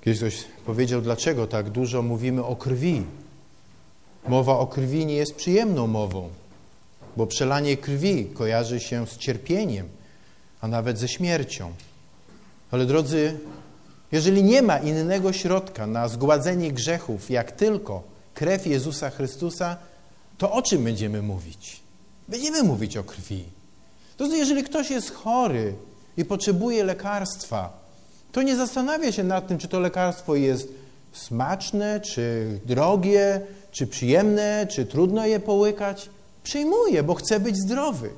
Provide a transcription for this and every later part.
Kiedyś ktoś powiedział, dlaczego tak dużo mówimy o krwi. Mowa o krwi nie jest przyjemną mową, bo przelanie krwi kojarzy się z cierpieniem, a nawet ze śmiercią. Ale drodzy, jeżeli nie ma innego środka na zgładzenie grzechów, jak tylko krew Jezusa Chrystusa, to o czym będziemy mówić? Będziemy mówić o krwi. Drodzy, jeżeli ktoś jest chory i potrzebuje lekarstwa, to nie zastanawia się nad tym, czy to lekarstwo jest smaczne, czy drogie, czy przyjemne, czy trudno je połykać. Przyjmuje, bo chce być zdrowy.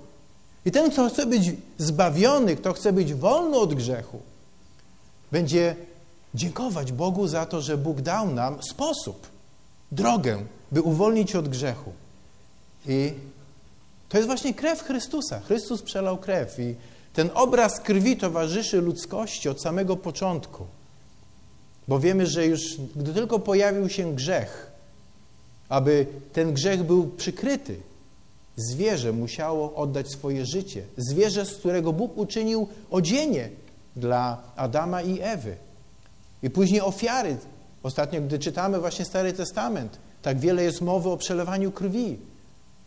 I ten, kto chce być zbawiony, kto chce być wolny od grzechu, będzie dziękować Bogu za to, że Bóg dał nam sposób, drogę, by uwolnić od grzechu. I to jest właśnie krew Chrystusa. Chrystus przelał krew i ten obraz krwi towarzyszy ludzkości od samego początku. Bo wiemy, że już gdy tylko pojawił się grzech, aby ten grzech był przykryty, zwierzę musiało oddać swoje życie. Zwierzę, z którego Bóg uczynił odzienie dla Adama i Ewy. I później ofiary. Ostatnio, gdy czytamy właśnie Stary Testament, tak wiele jest mowy o przelewaniu krwi.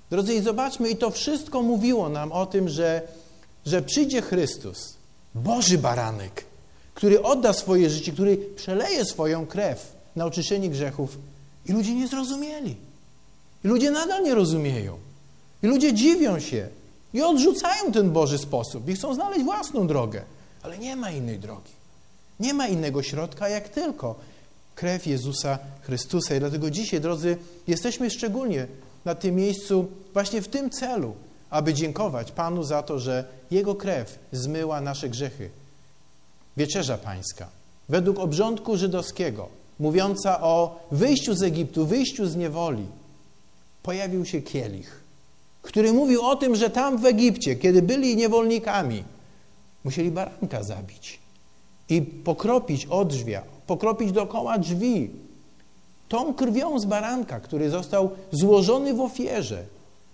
Drodzy, i zobaczmy, i to wszystko mówiło nam o tym, że że przyjdzie Chrystus, Boży baranek, który odda swoje życie, który przeleje swoją krew na oczyszczenie grzechów i ludzie nie zrozumieli. I ludzie nadal nie rozumieją. I ludzie dziwią się i odrzucają ten Boży sposób i chcą znaleźć własną drogę. Ale nie ma innej drogi. Nie ma innego środka, jak tylko krew Jezusa Chrystusa. I dlatego dzisiaj, drodzy, jesteśmy szczególnie na tym miejscu właśnie w tym celu, aby dziękować Panu za to, że Jego krew zmyła nasze grzechy. Wieczerza Pańska, według obrządku żydowskiego, mówiąca o wyjściu z Egiptu, wyjściu z niewoli, pojawił się kielich, który mówił o tym, że tam w Egipcie, kiedy byli niewolnikami, musieli baranka zabić i pokropić odrzwia, pokropić dookoła drzwi tą krwią z baranka, który został złożony w ofierze,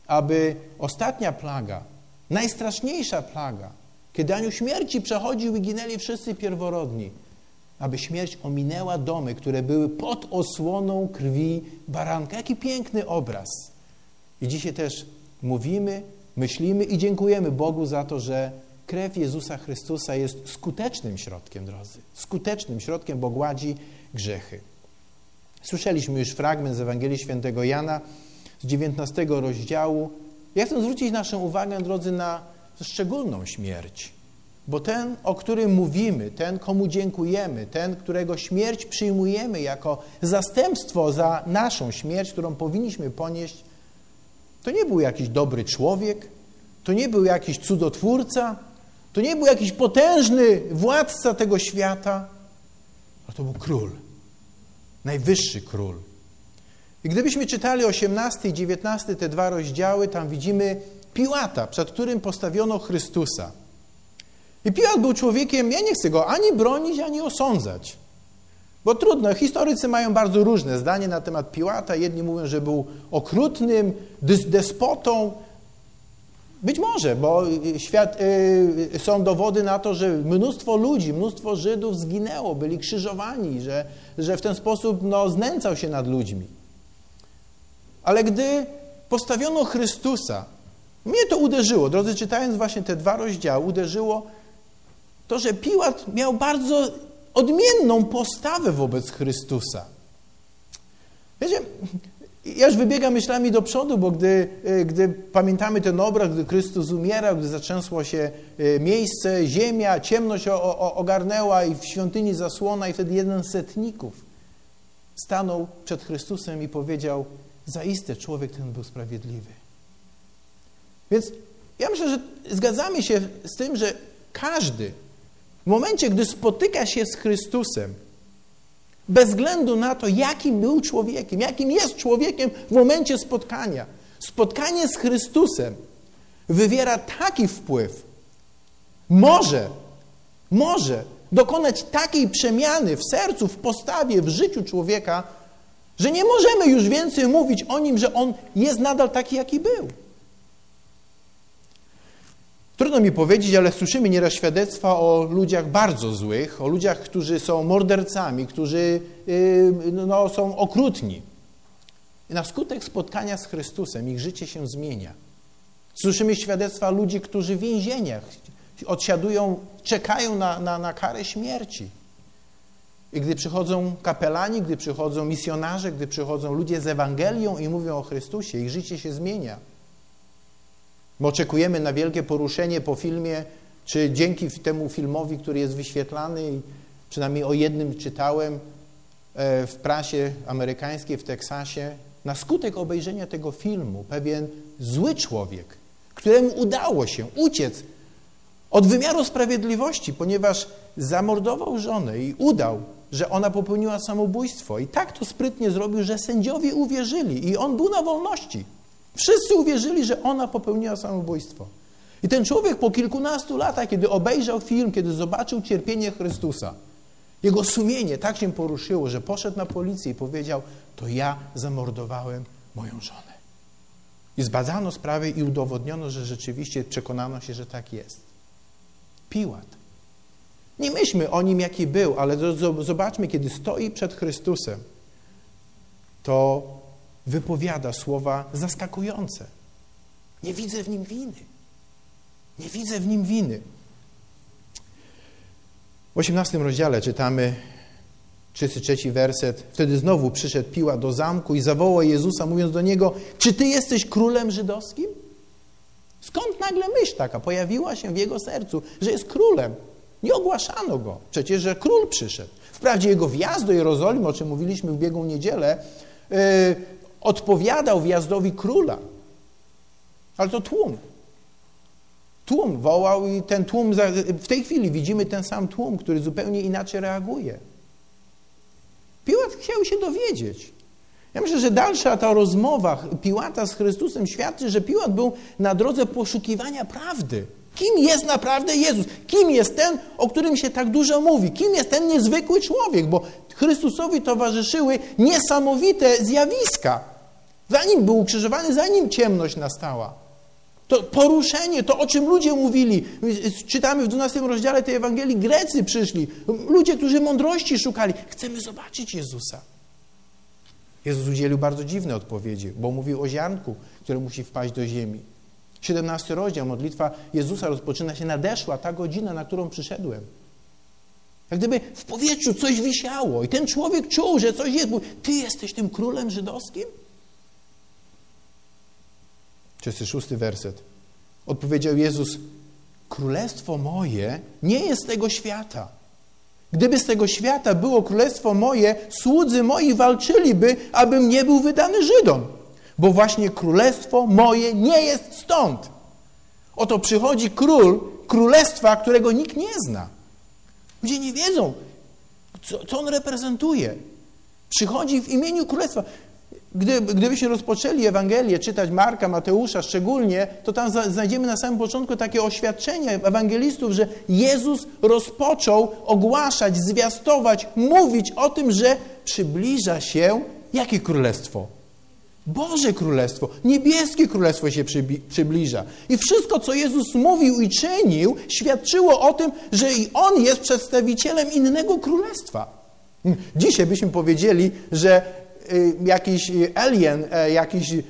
aby ostatnia plaga, najstraszniejsza plaga, kiedy anioł śmierci przechodził i ginęli wszyscy pierworodni, aby śmierć ominęła domy, które były pod osłoną krwi baranka. Jaki piękny obraz. I dzisiaj też mówimy, myślimy i dziękujemy Bogu za to, że krew Jezusa Chrystusa jest skutecznym środkiem, drodzy. Skutecznym środkiem, bo gładzi grzechy. Słyszeliśmy już fragment z Ewangelii Świętego Jana, z 19 rozdziału. Ja chcę zwrócić naszą uwagę, drodzy, na szczególną śmierć. Bo ten, o którym mówimy, ten, komu dziękujemy, ten, którego śmierć przyjmujemy jako zastępstwo za naszą śmierć, którą powinniśmy ponieść, to nie był jakiś dobry człowiek, to nie był jakiś cudotwórca, to nie był jakiś potężny władca tego świata, ale to był król, najwyższy król, i gdybyśmy czytali 18 i 19, te dwa rozdziały, tam widzimy Piłata, przed którym postawiono Chrystusa. I Piłat był człowiekiem, ja nie chcę go ani bronić, ani osądzać. Bo trudno, historycy mają bardzo różne zdanie na temat Piłata. Jedni mówią, że był okrutnym, despotą. Być może, bo świat, y, są dowody na to, że mnóstwo ludzi, mnóstwo Żydów zginęło, byli krzyżowani, że, że w ten sposób no, znęcał się nad ludźmi. Ale gdy postawiono Chrystusa, mnie to uderzyło, drodzy, czytając właśnie te dwa rozdziały, uderzyło to, że Piłat miał bardzo odmienną postawę wobec Chrystusa. Wiecie, ja już wybiegam myślami do przodu, bo gdy, e, gdy pamiętamy ten obraz, gdy Chrystus umierał, gdy zatrzęsło się e, miejsce, ziemia, ciemność ogarnęła i w świątyni zasłona i wtedy jeden z setników stanął przed Chrystusem i powiedział zaiste człowiek ten był sprawiedliwy. Więc ja myślę, że zgadzamy się z tym, że każdy w momencie, gdy spotyka się z Chrystusem, bez względu na to, jakim był człowiekiem, jakim jest człowiekiem w momencie spotkania, spotkanie z Chrystusem wywiera taki wpływ, może, może dokonać takiej przemiany w sercu, w postawie, w życiu człowieka, że nie możemy już więcej mówić o nim, że on jest nadal taki, jaki był. Trudno mi powiedzieć, ale słyszymy nieraz świadectwa o ludziach bardzo złych, o ludziach, którzy są mordercami, którzy yy, no, są okrutni. Na skutek spotkania z Chrystusem ich życie się zmienia. Słyszymy świadectwa ludzi, którzy w więzieniach odsiadują, czekają na, na, na karę śmierci. I gdy przychodzą kapelani, gdy przychodzą misjonarze, gdy przychodzą ludzie z Ewangelią i mówią o Chrystusie, ich życie się zmienia. My oczekujemy na wielkie poruszenie po filmie, czy dzięki temu filmowi, który jest wyświetlany, przynajmniej o jednym czytałem e, w prasie amerykańskiej w Teksasie, na skutek obejrzenia tego filmu pewien zły człowiek, któremu udało się uciec od wymiaru sprawiedliwości, ponieważ zamordował żonę i udał, że ona popełniła samobójstwo. I tak to sprytnie zrobił, że sędziowie uwierzyli i on był na wolności. Wszyscy uwierzyli, że ona popełniła samobójstwo. I ten człowiek po kilkunastu latach, kiedy obejrzał film, kiedy zobaczył cierpienie Chrystusa, jego sumienie tak się poruszyło, że poszedł na policję i powiedział: To ja zamordowałem moją żonę. I zbadano sprawę i udowodniono, że rzeczywiście przekonano się, że tak jest. Piłat. Nie myślmy o nim, jaki był, ale zobaczmy, kiedy stoi przed Chrystusem, to wypowiada słowa zaskakujące. Nie widzę w nim winy. Nie widzę w nim winy. W 18 rozdziale czytamy 33 werset. Wtedy znowu przyszedł Piła do zamku i zawołał Jezusa, mówiąc do niego: Czy ty jesteś królem żydowskim? Skąd nagle myśl taka pojawiła się w jego sercu, że jest królem? Nie ogłaszano go. Przecież, że król przyszedł. Wprawdzie jego wjazd do Jerozolimy, o czym mówiliśmy w biegu niedzielę, yy, odpowiadał wjazdowi króla. Ale to tłum. Tłum wołał i ten tłum, w tej chwili widzimy ten sam tłum, który zupełnie inaczej reaguje. Piłat chciał się dowiedzieć. Ja myślę, że dalsza ta rozmowa Piłata z Chrystusem świadczy, że Piłat był na drodze poszukiwania prawdy. Kim jest naprawdę Jezus? Kim jest ten, o którym się tak dużo mówi? Kim jest ten niezwykły człowiek? Bo Chrystusowi towarzyszyły niesamowite zjawiska. Zanim był ukrzyżowany, zanim ciemność nastała. To poruszenie, to o czym ludzie mówili. Czytamy w 12 rozdziale tej Ewangelii, Grecy przyszli, ludzie, którzy mądrości szukali. Chcemy zobaczyć Jezusa. Jezus udzielił bardzo dziwne odpowiedzi, bo mówił o ziarnku, które musi wpaść do ziemi. 17 rozdział, modlitwa Jezusa rozpoczyna się, nadeszła ta godzina, na którą przyszedłem. Jak gdyby w powietrzu coś wisiało i ten człowiek czuł, że coś jest. Mówi, Ty jesteś tym królem żydowskim? 36 werset. Odpowiedział Jezus, królestwo moje nie jest z tego świata. Gdyby z tego świata było królestwo moje, słudzy moi walczyliby, abym nie był wydany Żydom. Bo właśnie królestwo moje nie jest stąd. Oto przychodzi król królestwa, którego nikt nie zna. Ludzie nie wiedzą, co, co on reprezentuje. Przychodzi w imieniu królestwa. Gdy, gdybyśmy rozpoczęli Ewangelię, czytać Marka, Mateusza szczególnie, to tam znajdziemy na samym początku takie oświadczenie ewangelistów, że Jezus rozpoczął ogłaszać, zwiastować, mówić o tym, że przybliża się jakie królestwo? Boże Królestwo, niebieskie Królestwo się przybliża. I wszystko, co Jezus mówił i czynił, świadczyło o tym, że i On jest przedstawicielem innego królestwa. Dzisiaj byśmy powiedzieli, że y, jakiś alien, e, jakiś y,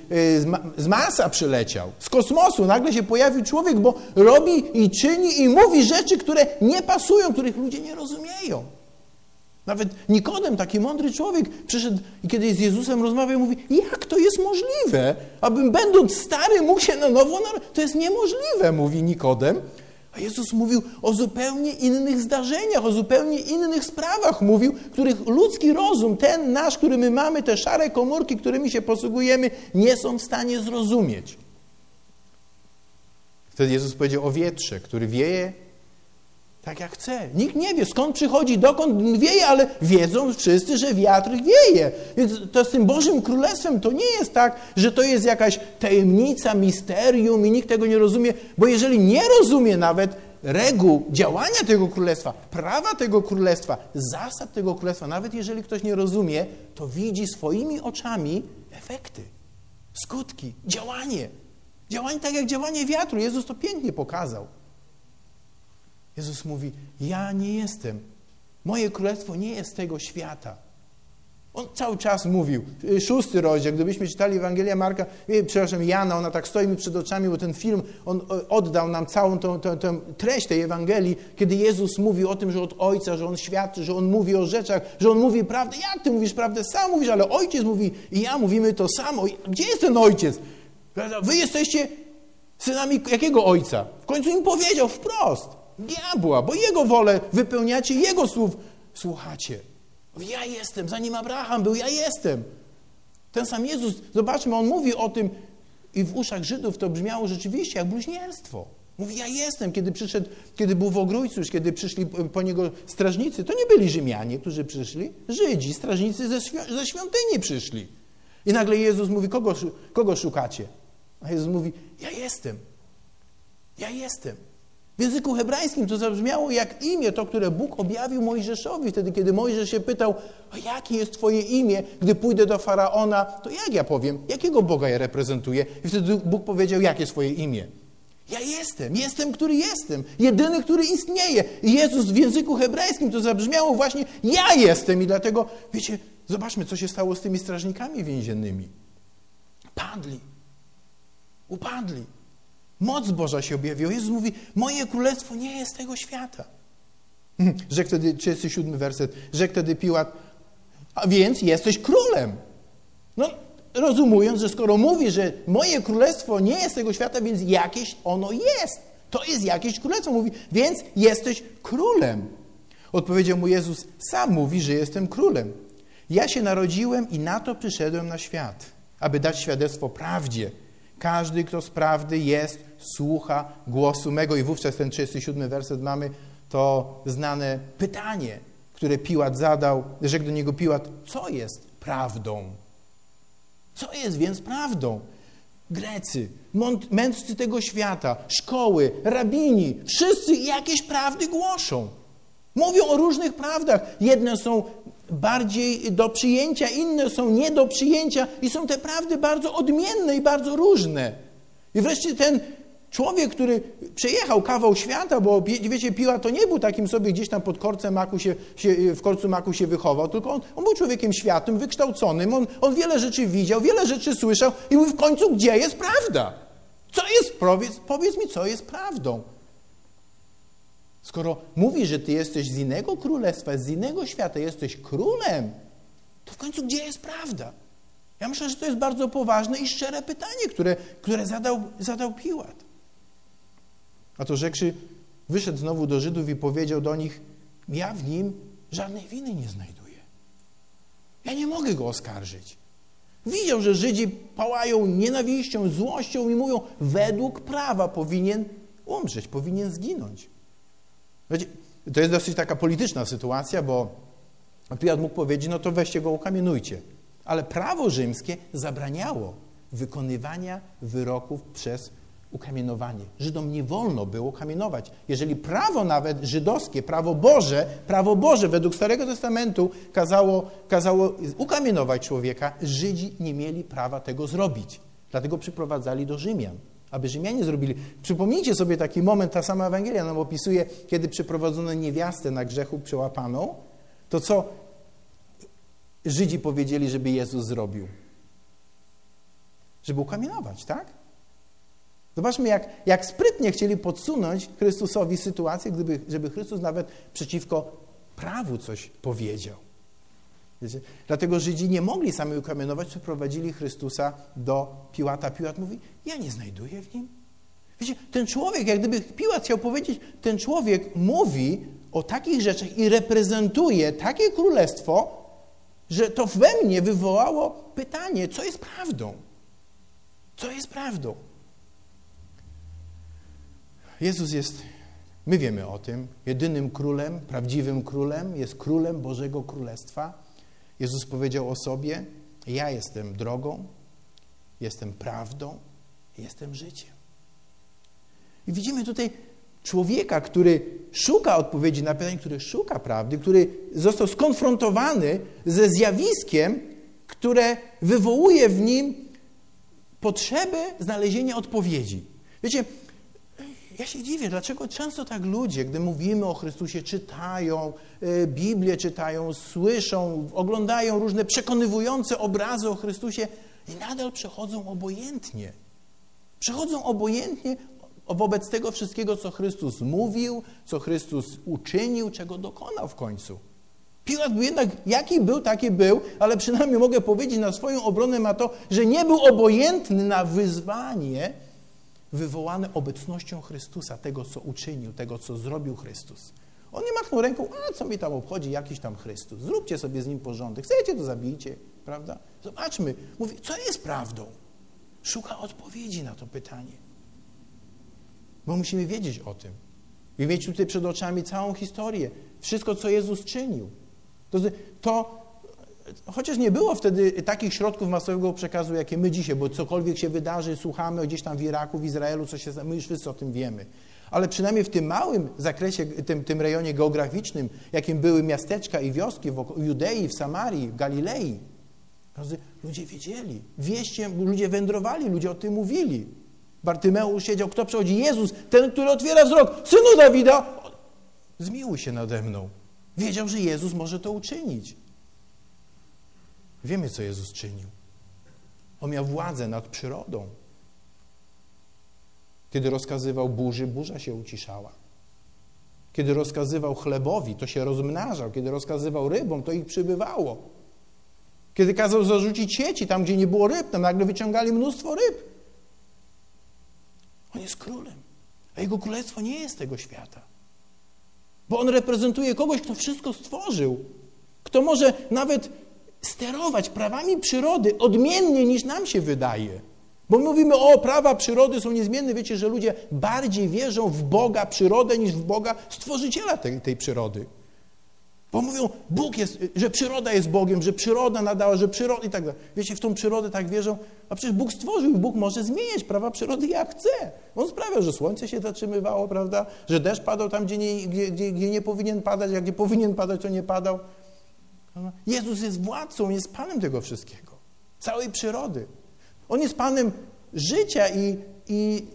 z Marsa przyleciał, z kosmosu, nagle się pojawił człowiek, bo robi i czyni i mówi rzeczy, które nie pasują, których ludzie nie rozumieją. Nawet Nikodem, taki mądry człowiek, przyszedł i kiedy z Jezusem rozmawiał, mówi, jak to jest możliwe, abym będąc stary mógł się na nowo narodzić? To jest niemożliwe, mówi Nikodem. A Jezus mówił o zupełnie innych zdarzeniach, o zupełnie innych sprawach mówił, których ludzki rozum, ten nasz, który my mamy, te szare komórki, którymi się posługujemy, nie są w stanie zrozumieć. Wtedy Jezus powiedział o wietrze, który wieje tak jak chce. Nikt nie wie, skąd przychodzi, dokąd wieje, ale wiedzą wszyscy, że wiatr wieje. Więc to z tym Bożym Królestwem to nie jest tak, że to jest jakaś tajemnica, misterium i nikt tego nie rozumie, bo jeżeli nie rozumie nawet reguł działania tego Królestwa, prawa tego Królestwa, zasad tego Królestwa, nawet jeżeli ktoś nie rozumie, to widzi swoimi oczami efekty, skutki, działanie. Działanie tak jak działanie wiatru. Jezus to pięknie pokazał. Jezus mówi: Ja nie jestem. Moje królestwo nie jest tego świata. On cały czas mówił, y, szósty rozdział, gdybyśmy czytali Ewangelię Marka, y, przepraszam, Jana, ona tak stoi mi przed oczami, bo ten film, on oddał nam całą tą, tą, tą treść tej Ewangelii, kiedy Jezus mówi o tym, że od Ojca, że On świadczy, że On mówi o rzeczach, że On mówi prawdę. Jak Ty mówisz prawdę? Sam mówisz, ale Ojciec mówi i ja mówimy to samo. Gdzie jest ten Ojciec? Wy jesteście synami jakiego Ojca? W końcu im powiedział wprost. Diabła, bo Jego wolę wypełniacie, Jego słów słuchacie. Ja jestem, zanim Abraham był, ja jestem. Ten sam Jezus, zobaczmy, on mówi o tym i w uszach Żydów to brzmiało rzeczywiście jak bluźnierstwo. Mówi, ja jestem. Kiedy przyszedł, kiedy był w Ogrójcu, kiedy przyszli po niego strażnicy, to nie byli Rzymianie, którzy przyszli, Żydzi, strażnicy ze, ze świątyni przyszli. I nagle Jezus mówi, kogo, kogo szukacie? A Jezus mówi, ja jestem. Ja jestem. W języku hebrajskim to zabrzmiało jak imię, to, które Bóg objawił Mojżeszowi. Wtedy, kiedy Mojżesz się pytał, a jakie jest Twoje imię, gdy pójdę do Faraona, to jak ja powiem, jakiego Boga ja reprezentuję? I wtedy Bóg powiedział, jakie swoje imię. Ja jestem, jestem, który jestem, jedyny, który istnieje. I Jezus w języku hebrajskim to zabrzmiało właśnie, ja jestem. I dlatego, wiecie, zobaczmy, co się stało z tymi strażnikami więziennymi. Padli. Upadli. Moc Boża się objawiła. Jezus mówi, moje królestwo nie jest tego świata. Rzekł wtedy, 37 werset, rzekł wtedy Piłat, a więc jesteś królem. No, rozumując, że skoro mówi, że moje królestwo nie jest tego świata, więc jakieś ono jest. To jest jakieś królestwo. Mówi, więc jesteś królem. Odpowiedział mu Jezus, sam mówi, że jestem królem. Ja się narodziłem i na to przyszedłem na świat, aby dać świadectwo prawdzie. Każdy, kto z prawdy jest, słucha głosu mego. I wówczas ten 37 werset mamy to znane pytanie, które Piłat zadał, rzekł do niego Piłat, co jest prawdą? Co jest więc prawdą? Grecy, mędrcy tego świata, szkoły, rabini, wszyscy jakieś prawdy głoszą. Mówią o różnych prawdach. Jedne są bardziej do przyjęcia, inne są nie do przyjęcia i są te prawdy bardzo odmienne i bardzo różne. I wreszcie ten człowiek, który przejechał kawał świata, bo wiecie, Piła to nie był takim sobie gdzieś tam pod korcem maku się, się w korcu maku się wychował, tylko on, on był człowiekiem światłym, wykształconym, on, on wiele rzeczy widział, wiele rzeczy słyszał i mówi w końcu, gdzie jest prawda? Co jest, powiedz, powiedz mi, co jest prawdą? Skoro mówi, że ty jesteś z innego królestwa, z innego świata, jesteś królem, to w końcu gdzie jest prawda? Ja myślę, że to jest bardzo poważne i szczere pytanie, które, które zadał, zadał Piłat. A to rzekszy, wyszedł znowu do Żydów i powiedział do nich, ja w nim żadnej winy nie znajduję. Ja nie mogę go oskarżyć. Widział, że Żydzi pałają nienawiścią, złością i mówią, według prawa powinien umrzeć, powinien zginąć. To jest dosyć taka polityczna sytuacja, bo Piłat mógł powiedzieć, no to weźcie go, ukamienujcie. Ale prawo rzymskie zabraniało wykonywania wyroków przez ukamienowanie. Żydom nie wolno było kamienować. Jeżeli prawo nawet żydowskie, prawo Boże, prawo Boże według Starego Testamentu kazało, kazało ukamienować człowieka, Żydzi nie mieli prawa tego zrobić. Dlatego przyprowadzali do Rzymian aby Rzymianie zrobili. Przypomnijcie sobie taki moment, ta sama Ewangelia nam opisuje, kiedy przyprowadzono niewiastę na grzechu przełapaną, to co Żydzi powiedzieli, żeby Jezus zrobił? Żeby ukamienować, tak? Zobaczmy, jak, jak sprytnie chcieli podsunąć Chrystusowi sytuację, gdyby, żeby Chrystus nawet przeciwko prawu coś powiedział. Wiecie? Dlatego Żydzi nie mogli sami ukamienować, przeprowadzili Chrystusa do Piłata. Piłat mówi, ja nie znajduję w nim. Wiecie, ten człowiek, jak gdyby Piłat chciał powiedzieć, ten człowiek mówi o takich rzeczach i reprezentuje takie królestwo, że to we mnie wywołało pytanie, co jest prawdą? Co jest prawdą? Jezus jest, my wiemy o tym, jedynym królem, prawdziwym królem, jest królem Bożego Królestwa. Jezus powiedział o sobie: Ja jestem drogą, jestem prawdą, jestem życiem. I widzimy tutaj człowieka, który szuka odpowiedzi na pytanie, który szuka prawdy, który został skonfrontowany ze zjawiskiem, które wywołuje w nim potrzebę znalezienia odpowiedzi. Wiecie, Ja się dziwię, dlaczego często tak ludzie, gdy mówimy o Chrystusie, czytają y, Biblię, czytają, słyszą, oglądają różne przekonywujące obrazy o Chrystusie i nadal przechodzą obojętnie. Przechodzą obojętnie wobec tego wszystkiego, co Chrystus mówił, co Chrystus uczynił, czego dokonał w końcu. Piłat był jednak, jaki był, taki był, ale przynajmniej mogę powiedzieć na swoją obronę ma to, że nie był obojętny na wyzwanie wywołane obecnością Chrystusa, tego, co uczynił, tego, co zrobił Chrystus. On nie machnął ręką, a co mi tam obchodzi jakiś tam Chrystus. Zróbcie sobie z nim porządek. Chcecie, to zabijcie, prawda? Zobaczmy. Mówi, co jest prawdą? Szuka odpowiedzi na to pytanie. Bo musimy wiedzieć o tym. I mieć tutaj przed oczami całą historię. Wszystko, co Jezus czynił. To, to chociaż nie było wtedy takich środków masowego przekazu, jakie my dzisiaj, bo cokolwiek się wydarzy, słuchamy gdzieś tam w Iraku, w Izraelu, co się my już wszyscy o tym wiemy. Ale przynajmniej w tym małym zakresie, tym, tym rejonie geograficznym, jakim były miasteczka i wioski w Judei, w Samarii, w Galilei, ludzie wiedzieli. Wieście, ludzie wędrowali, ludzie o tym mówili. Bartymeusz siedział, kto przychodzi? Jezus, ten, który otwiera wzrok. Synu Dawida, zmiłuj się nade mną. Wiedział, że Jezus może to uczynić. Wiemy, co Jezus czynił. On miał władzę nad przyrodą. Kiedy rozkazywał burzy, burza się uciszała. Kiedy rozkazywał chlebowi, to się rozmnażał. Kiedy rozkazywał rybom, to ich przybywało. Kiedy kazał zarzucić sieci tam, gdzie nie było ryb, tam nagle wyciągali mnóstwo ryb. On jest królem, a jego królestwo nie jest tego świata. Bo on reprezentuje kogoś, kto wszystko stworzył, kto może nawet sterować prawami przyrody odmiennie niż nam się wydaje. Bo mówimy, o, prawa przyrody są niezmienne. Wiecie, że ludzie bardziej wierzą w Boga, przyrodę, niż w Boga, stworzyciela tej, tej przyrody. Bo mówią, Bóg jest, że przyroda jest Bogiem, że przyroda nadała, że przyroda i tak dalej. Wiecie, w tą przyrodę tak wierzą, a przecież Bóg stworzył i Bóg może zmieniać prawa przyrody jak chce. On sprawia, że słońce się zatrzymywało, prawda, że deszcz padał tam, gdzie nie, gdzie, gdzie, nie powinien padać, jak nie powinien padać, to nie padał. Jezus jest władcą, jest Panem tego wszystkiego, całej przyrody. On jest Panem życia i, i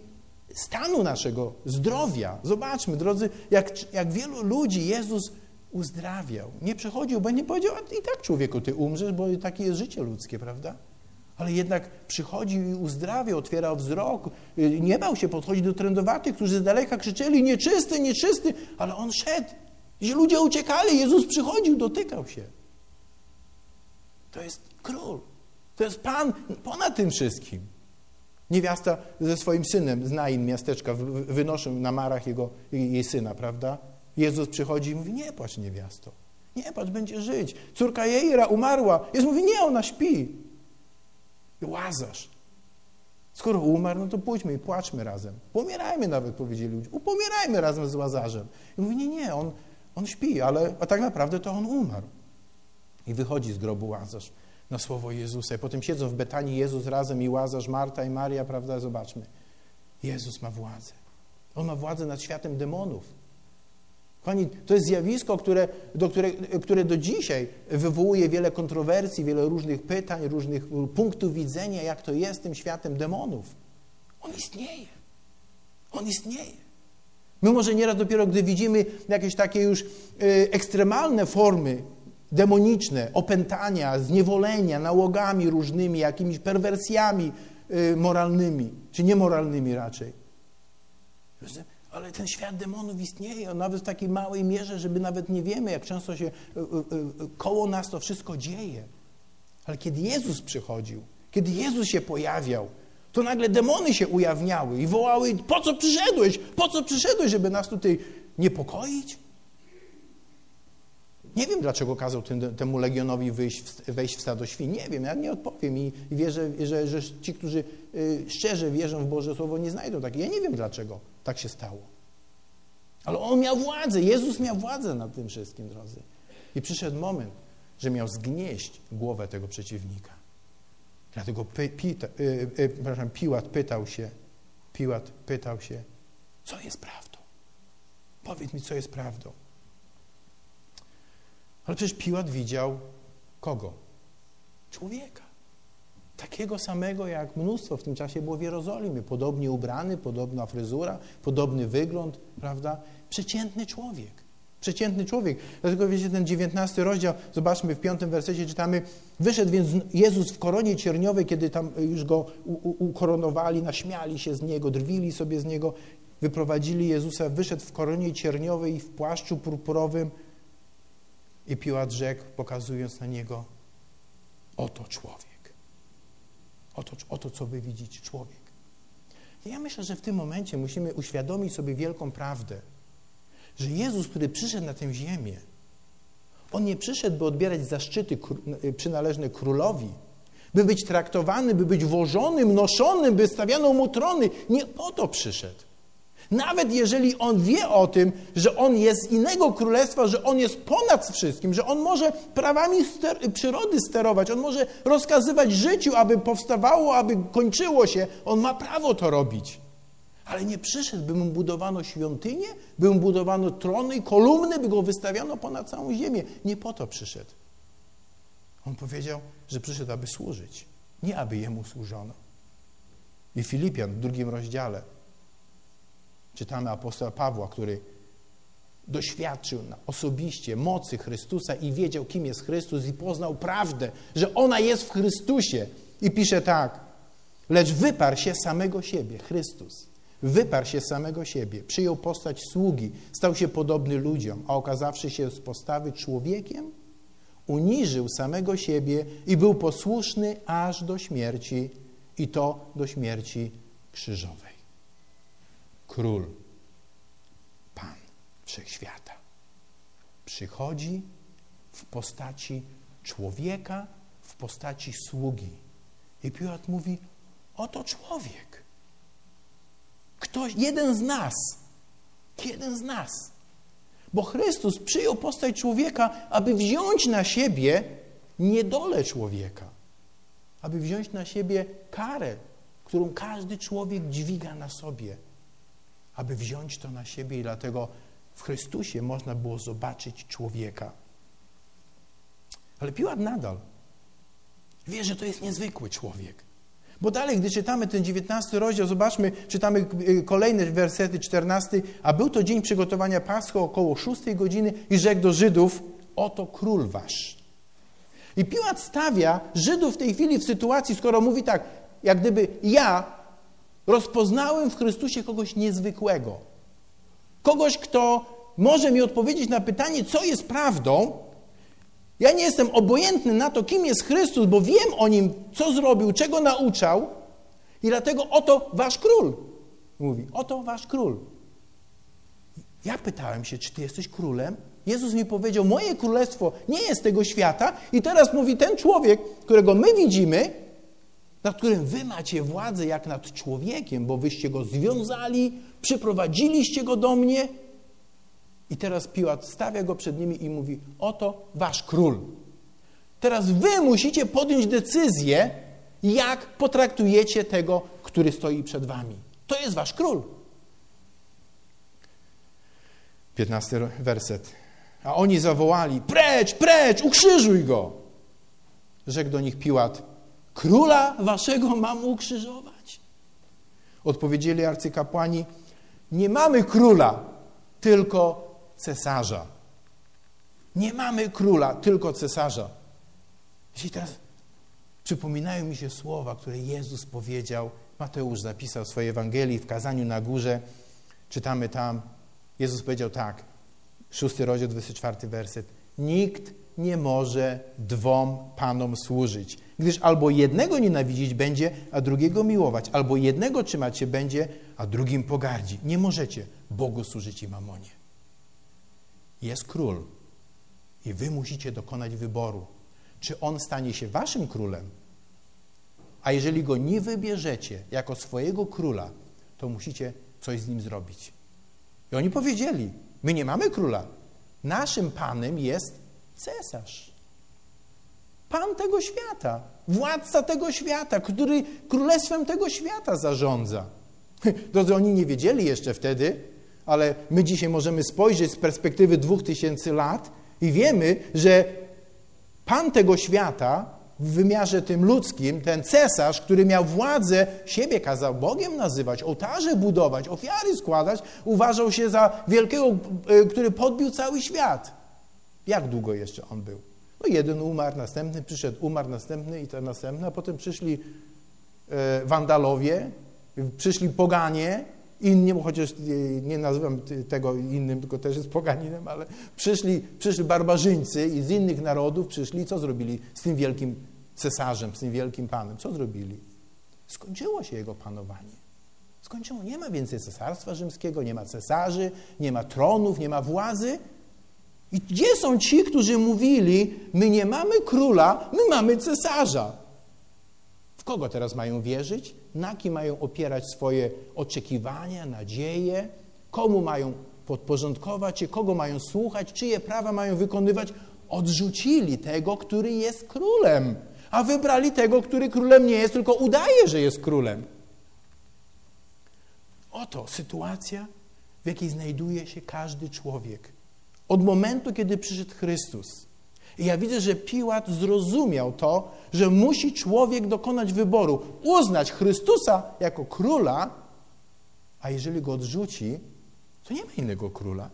stanu naszego, zdrowia. Zobaczmy, drodzy, jak, jak wielu ludzi Jezus uzdrawiał. Nie przychodził, bo nie powiedział, a i tak człowieku, ty umrzesz, bo takie jest życie ludzkie, prawda? Ale jednak przychodził i uzdrawiał, otwierał wzrok, nie bał się podchodzić do trędowatych, którzy z daleka krzyczeli nieczysty, nieczysty, ale on szedł. Ludzie uciekali, Jezus przychodził, dotykał się. To jest król. To jest Pan ponad tym wszystkim. Niewiasta ze swoim synem z Nain miasteczka wynoszą na marach jego, jej syna, prawda? Jezus przychodzi i mówi, nie płacz niewiasto. Nie płacz, będzie żyć. Córka Jeira umarła. Jezus mówi, nie, ona śpi. Łazarz. Skoro umarł, no to pójdźmy i płaczmy razem. Pomierajmy nawet, powiedzieli ludzie. Upomierajmy razem z Łazarzem. I mówi, nie, nie, on, on śpi, ale a tak naprawdę to on umarł. I wychodzi z grobu Łazarz na słowo Jezusa. I potem siedzą w Betanii Jezus razem i Łazarz, Marta i Maria, prawda? Zobaczmy. Jezus ma władzę. On ma władzę nad światem demonów. Pani, to jest zjawisko, które do, które, które do dzisiaj wywołuje wiele kontrowersji, wiele różnych pytań, różnych punktów widzenia, jak to jest tym światem demonów. On istnieje. On istnieje. My może nieraz dopiero, gdy widzimy jakieś takie już y, ekstremalne formy demoniczne, opętania, zniewolenia, nałogami różnymi, jakimiś perwersjami y, moralnymi, czy niemoralnymi raczej. Ale ten świat demonów istnieje, nawet w takiej małej mierze, żeby nawet nie wiemy, jak często się y, koło nas to wszystko dzieje. Ale kiedy Jezus przychodził, kiedy Jezus się pojawiał, to nagle demony się ujawniały i wołały, po co przyszedłeś? Po co przyszedłeś, żeby nas tutaj niepokoić? Nie wiem, dlaczego kazał tym, temu legionowi wyjść, wejść w stado świn. Nie wiem, ja nie odpowiem i, wierzę, że, że ci, którzy y, szczerze wierzą w Boże Słowo, nie znajdą takiej. Ja nie wiem, dlaczego tak się stało. Ale on miał władzę, Jezus miał władzę nad tym wszystkim, drodzy. I przyszedł moment, że miał zgnieść głowę tego przeciwnika. Dlatego py, pita, y, y, Piłat pytał się, Piłat pytał się, co jest prawdą? Powiedz mi, co jest prawdą. Ale przecież Piłat widział kogo? Człowieka. Takiego samego jak mnóstwo w tym czasie było w Jerozolimie. Podobnie ubrany, podobna fryzura, podobny wygląd, prawda? Przeciętny człowiek. Przeciętny człowiek. Dlatego wiecie, ten dziewiętnasty rozdział, zobaczmy w piątym wersecie czytamy, wyszedł więc Jezus w koronie cierniowej, kiedy tam już go ukoronowali, naśmiali się z Niego, drwili sobie z Niego, wyprowadzili Jezusa, wyszedł w koronie cierniowej i w płaszczu purpurowym i Piłat rzekł, pokazując na Niego, oto człowiek. Oto, oto co wy widzicie, człowiek. I ja myślę, że w tym momencie musimy uświadomić sobie wielką prawdę, że Jezus, który przyszedł na tę ziemię, On nie przyszedł, by odbierać zaszczyty y, przynależne królowi, by być traktowany, by być wożonym, noszonym, by stawiano mu trony. Nie po to przyszedł. Nawet jeżeli on wie o tym, że on jest z innego królestwa, że on jest ponad wszystkim, że on może prawami ster przyrody sterować, on może rozkazywać życiu, aby powstawało, aby kończyło się, on ma prawo to robić. Ale nie przyszedł, by mu budowano świątynię, by mu budowano trony i kolumny, by go wystawiano ponad całą ziemię. Nie po to przyszedł. On powiedział, że przyszedł, aby służyć, nie aby jemu służono. I Filipian w drugim rozdziale Czytamy apostoła Pawła, który doświadczył osobiście mocy Chrystusa i wiedział, kim jest Chrystus i poznał prawdę, że ona jest w Chrystusie. I pisze tak, lecz wyparł się samego siebie, Chrystus. Wyparł się samego siebie, przyjął postać sługi, stał się podobny ludziom, a okazawszy się z postawy człowiekiem, uniżył samego siebie i był posłuszny aż do śmierci, i to do śmierci krzyżowej król, Pan Wszechświata. Przychodzi w postaci człowieka, w postaci sługi. I Piłat mówi, oto człowiek. Ktoś, jeden z nas, jeden z nas. Bo Chrystus przyjął postać człowieka, aby wziąć na siebie niedolę człowieka, aby wziąć na siebie karę, którą każdy człowiek dźwiga na sobie aby wziąć to na siebie i dlatego w Chrystusie można było zobaczyć człowieka. Ale Piłat nadal wie, że to jest niezwykły człowiek. Bo dalej, gdy czytamy ten 19 rozdział, zobaczmy, czytamy y, kolejne wersety, 14. A był to dzień przygotowania Paschy około 6 godziny i rzekł do Żydów, oto król wasz. I Piłat stawia Żydów w tej chwili w sytuacji, skoro mówi tak, jak gdyby ja Rozpoznałem w Chrystusie kogoś niezwykłego. Kogoś, kto może mi odpowiedzieć na pytanie, co jest prawdą. Ja nie jestem obojętny na to, kim jest Chrystus, bo wiem o nim, co zrobił, czego nauczał. I dlatego oto wasz król. Mówi, oto wasz król. Ja pytałem się, czy ty jesteś królem? Jezus mi powiedział, moje królestwo nie jest tego świata. I teraz mówi ten człowiek, którego my widzimy, nad którym wy macie władzę jak nad człowiekiem, bo wyście go związali, przyprowadziliście go do mnie. I teraz Piłat stawia go przed nimi i mówi: Oto wasz król. Teraz wy musicie podjąć decyzję, jak potraktujecie tego, który stoi przed wami. To jest wasz król. Piętnasty werset. A oni zawołali: Precz, precz, ukrzyżuj go! Rzekł do nich Piłat: Króla waszego mam ukrzyżować? Odpowiedzieli arcykapłani, nie mamy króla, tylko cesarza. Nie mamy króla, tylko cesarza. Jeśli teraz przypominają mi się słowa, które Jezus powiedział, Mateusz zapisał w swojej Ewangelii, w kazaniu na górze, czytamy tam, Jezus powiedział tak, szósty rozdział, 24 werset, nikt nie może dwom panom służyć, gdyż albo jednego nienawidzić będzie, a drugiego miłować, albo jednego trzymać się będzie, a drugim pogardzi. Nie możecie Bogu służyć i mamonie. Jest król i wy musicie dokonać wyboru, czy on stanie się waszym królem, a jeżeli go nie wybierzecie jako swojego króla, to musicie coś z nim zrobić. I oni powiedzieli: My nie mamy króla. Naszym panem jest cesarz. Pan tego świata, władca tego świata, który królestwem tego świata zarządza. Drodzy, oni nie wiedzieli jeszcze wtedy, ale my dzisiaj możemy spojrzeć z perspektywy dwóch tysięcy lat i wiemy, że Pan tego świata w wymiarze tym ludzkim, ten cesarz, który miał władzę, siebie kazał Bogiem nazywać, ołtarze budować, ofiary składać, uważał się za wielkiego, e, który podbił cały świat. Jak długo jeszcze on był? No jeden umarł, następny przyszedł, umarł następny i ten następny, a potem przyszli e, wandalowie, przyszli poganie, inni, chociaż nie nazywam tego innym, tylko też jest poganinem, ale przyszli, przyszli barbarzyńcy i z innych narodów przyszli, co zrobili z tym wielkim cesarzem, z tym wielkim panem? Co zrobili? Skończyło się jego panowanie. Skończyło. Nie ma więcej cesarstwa rzymskiego, nie ma cesarzy, nie ma tronów, nie ma władzy. I gdzie są ci, którzy mówili, my nie mamy króla, my mamy cesarza? W kogo teraz mają wierzyć? Na kim mają opierać swoje oczekiwania, nadzieje? Komu mają podporządkować się? Kogo mają słuchać? Czyje prawa mają wykonywać? Odrzucili tego, który jest królem, a wybrali tego, który królem nie jest, tylko udaje, że jest królem. Oto sytuacja, w jakiej znajduje się każdy człowiek. Od momentu, kiedy przyszedł Chrystus. I ja widzę, że Piłat zrozumiał to, że musi człowiek dokonać wyboru, uznać Chrystusa jako króla, a jeżeli go odrzuci, to nie ma innego króla.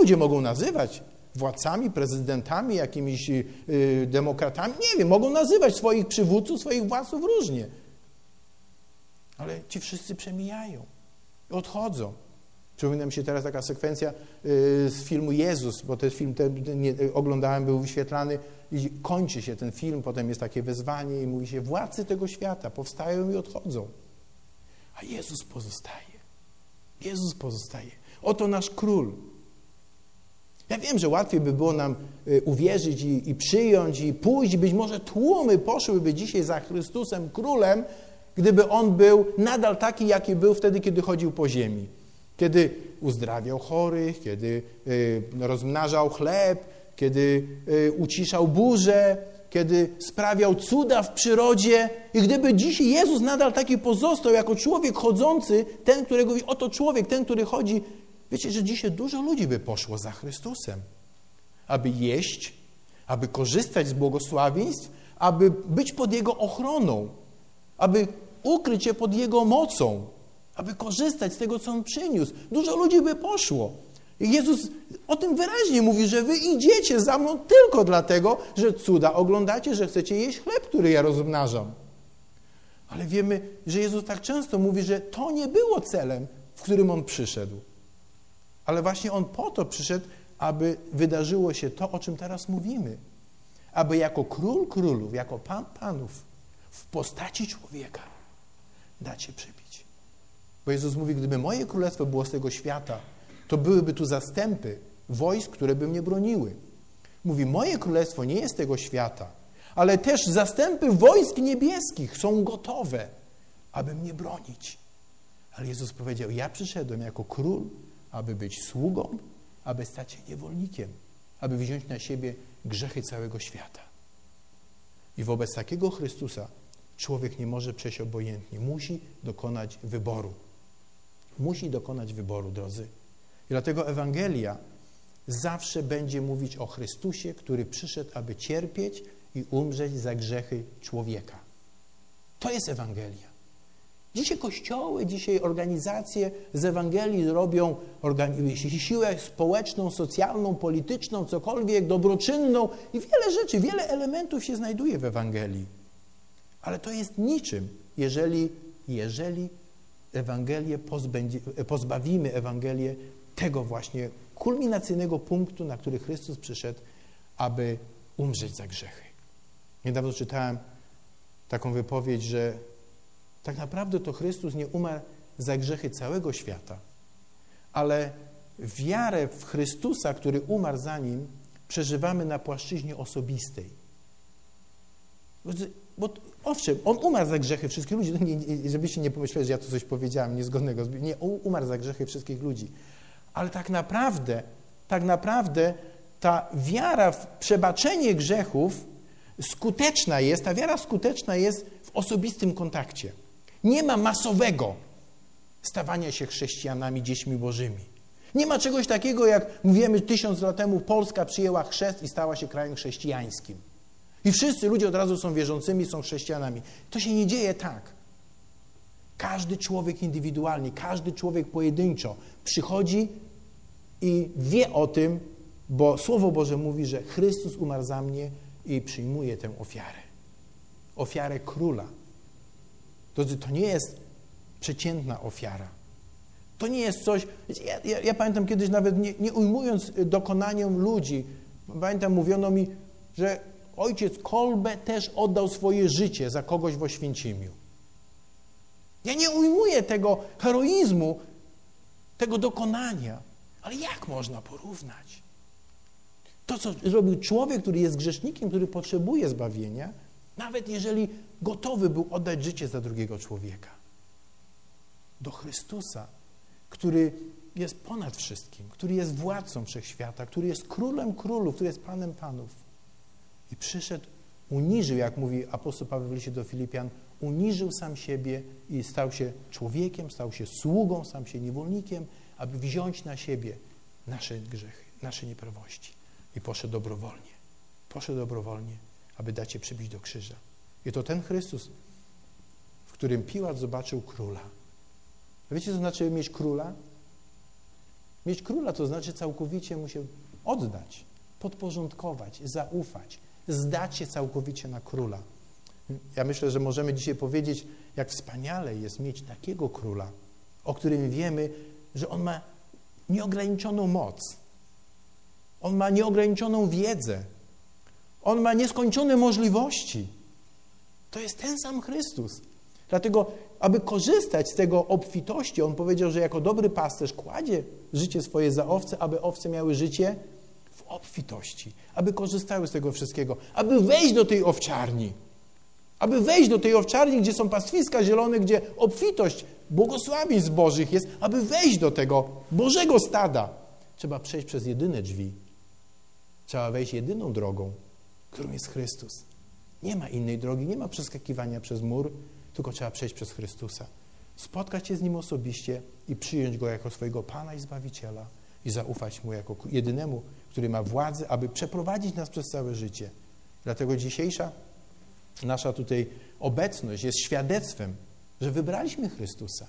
Ludzie mogą nazywać władcami, prezydentami, jakimiś yy, demokratami, nie wiem, mogą nazywać swoich przywódców, swoich władców różnie. Ale ci wszyscy przemijają odchodzą. Przypomina mi się teraz taka sekwencja y, z filmu Jezus, bo ten film ten, nie, oglądałem, był wyświetlany i kończy się ten film, potem jest takie wezwanie i mówi się, władcy tego świata powstają i odchodzą, a Jezus pozostaje. Jezus pozostaje. Oto nasz król. Ja wiem, że łatwiej by było nam y, uwierzyć i, i przyjąć i pójść, być może tłumy poszłyby dzisiaj za Chrystusem królem, gdyby on był nadal taki, jaki był wtedy, kiedy chodził po ziemi kiedy uzdrawiał chorych, kiedy y, rozmnażał chleb, kiedy y, uciszał burzę, kiedy sprawiał cuda w przyrodzie. I gdyby dzisiaj Jezus nadal taki pozostał jako człowiek chodzący, ten, którego oto człowiek, ten, który chodzi, wiecie, że dzisiaj dużo ludzi by poszło za Chrystusem, aby jeść, aby korzystać z błogosławieństw, aby być pod Jego ochroną, aby ukryć się pod Jego mocą aby korzystać z tego, co On przyniósł. Dużo ludzi by poszło. I Jezus o tym wyraźnie mówi, że wy idziecie za mną tylko dlatego, że cuda oglądacie, że chcecie jeść chleb, który ja rozmnażam. Ale wiemy, że Jezus tak często mówi, że to nie było celem, w którym On przyszedł. Ale właśnie On po to przyszedł, aby wydarzyło się to, o czym teraz mówimy. Aby jako król królów, jako pan panów, w postaci człowieka dać się. Bo Jezus mówi, gdyby moje królestwo było z tego świata, to byłyby tu zastępy wojsk, które by mnie broniły. Mówi, moje królestwo nie jest tego świata, ale też zastępy wojsk niebieskich są gotowe, aby mnie bronić. Ale Jezus powiedział, ja przyszedłem jako król, aby być sługą, aby stać się niewolnikiem, aby wziąć na siebie grzechy całego świata. I wobec takiego Chrystusa człowiek nie może przejść obojętnie, musi dokonać wyboru musi dokonać wyboru, drodzy. I dlatego Ewangelia zawsze będzie mówić o Chrystusie, który przyszedł, aby cierpieć i umrzeć za grzechy człowieka. To jest Ewangelia. Dzisiaj kościoły, dzisiaj organizacje z Ewangelii robią siłę społeczną, socjalną, polityczną, cokolwiek, dobroczynną i wiele rzeczy, wiele elementów się znajduje w Ewangelii. Ale to jest niczym, jeżeli, jeżeli Ewangelię, pozbawimy Ewangelię tego właśnie kulminacyjnego punktu, na który Chrystus przyszedł, aby umrzeć za grzechy. Niedawno czytałem taką wypowiedź, że tak naprawdę to Chrystus nie umarł za grzechy całego świata, ale wiarę w Chrystusa, który umarł za nim, przeżywamy na płaszczyźnie osobistej. Bo owszem, on umarł za grzechy wszystkich ludzi. Nie, nie, żebyście nie pomyśleli, że ja tu coś powiedziałem niezgodnego. Nie, umarł za grzechy wszystkich ludzi. Ale tak naprawdę, tak naprawdę ta wiara w przebaczenie grzechów skuteczna jest, ta wiara skuteczna jest w osobistym kontakcie. Nie ma masowego stawania się chrześcijanami, dziećmi bożymi. Nie ma czegoś takiego, jak mówimy tysiąc lat temu, Polska przyjęła chrzest i stała się krajem chrześcijańskim. I wszyscy ludzie od razu są wierzącymi, są chrześcijanami. To się nie dzieje tak. Każdy człowiek indywidualnie, każdy człowiek pojedynczo przychodzi i wie o tym, bo Słowo Boże mówi, że Chrystus umarł za mnie i przyjmuje tę ofiarę. Ofiarę króla. To, to nie jest przeciętna ofiara. To nie jest coś. Ja, ja, ja pamiętam kiedyś nawet nie, nie ujmując dokonaniom ludzi, pamiętam, mówiono mi, że ojciec Kolbe też oddał swoje życie za kogoś w Oświęcimiu. Ja nie ujmuję tego heroizmu, tego dokonania, ale jak można porównać? To, co zrobił człowiek, który jest grzesznikiem, który potrzebuje zbawienia, nawet jeżeli gotowy był oddać życie za drugiego człowieka. Do Chrystusa, który jest ponad wszystkim, który jest władcą wszechświata, który jest królem królów, który jest panem panów. I przyszedł, uniżył, jak mówi apostoł Paweł w liście do Filipian, uniżył sam siebie i stał się człowiekiem, stał się sługą, stał się niewolnikiem, aby wziąć na siebie nasze grzechy, nasze nieprawości. I poszedł dobrowolnie. Poszedł dobrowolnie, aby dać się przybić do krzyża. I to ten Chrystus, w którym Piłat zobaczył króla. Wiecie, co znaczy mieć króla? Mieć króla to znaczy całkowicie mu się oddać, podporządkować, zaufać, zdać się całkowicie na króla. Ja myślę, że możemy dzisiaj powiedzieć, jak wspaniale jest mieć takiego króla, o którym wiemy, że on ma nieograniczoną moc, on ma nieograniczoną wiedzę, on ma nieskończone możliwości. To jest ten sam Chrystus. Dlatego, aby korzystać z tego obfitości, on powiedział, że jako dobry pasterz kładzie życie swoje za owce, aby owce miały życie w obfitości, aby korzystały z tego wszystkiego, aby wejść do tej owczarni, aby wejść do tej owczarni, gdzie są pastwiska zielone, gdzie obfitość błogosławieństw Bożych jest, aby wejść do tego Bożego stada. Trzeba przejść przez jedyne drzwi. Trzeba wejść jedyną drogą, którą jest Chrystus. Nie ma innej drogi, nie ma przeskakiwania przez mur, tylko trzeba przejść przez Chrystusa. Spotkać się z Nim osobiście i przyjąć Go jako swojego Pana i Zbawiciela i zaufać Mu jako jedynemu, który ma władzę, aby przeprowadzić nas przez całe życie. Dlatego dzisiejsza nasza tutaj obecność jest świadectwem, że wybraliśmy Chrystusa.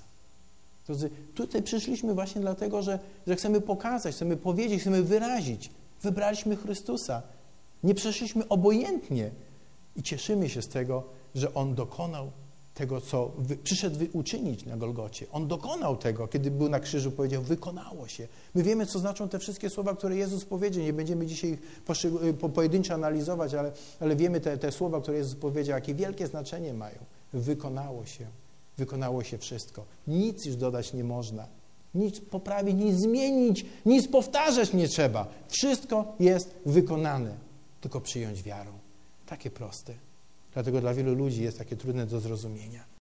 tutaj przyszliśmy właśnie dlatego, że, że chcemy pokazać, chcemy powiedzieć, chcemy wyrazić. Wybraliśmy Chrystusa. Nie przeszliśmy obojętnie i cieszymy się z tego, że On dokonał tego, co wy, przyszedł uczynić na Golgocie. On dokonał tego, kiedy był na krzyżu, powiedział, wykonało się. My wiemy, co znaczą te wszystkie słowa, które Jezus powiedział. Nie będziemy dzisiaj po, pojedynczo analizować, ale, ale wiemy te, te słowa, które Jezus powiedział, jakie wielkie znaczenie mają. Wykonało się. Wykonało się wszystko. Nic już dodać nie można. Nic poprawić, nic zmienić, nic powtarzać nie trzeba. Wszystko jest wykonane. Tylko przyjąć wiarą. Takie proste. Dlatego dla wielu ludzi jest takie trudne do zrozumienia.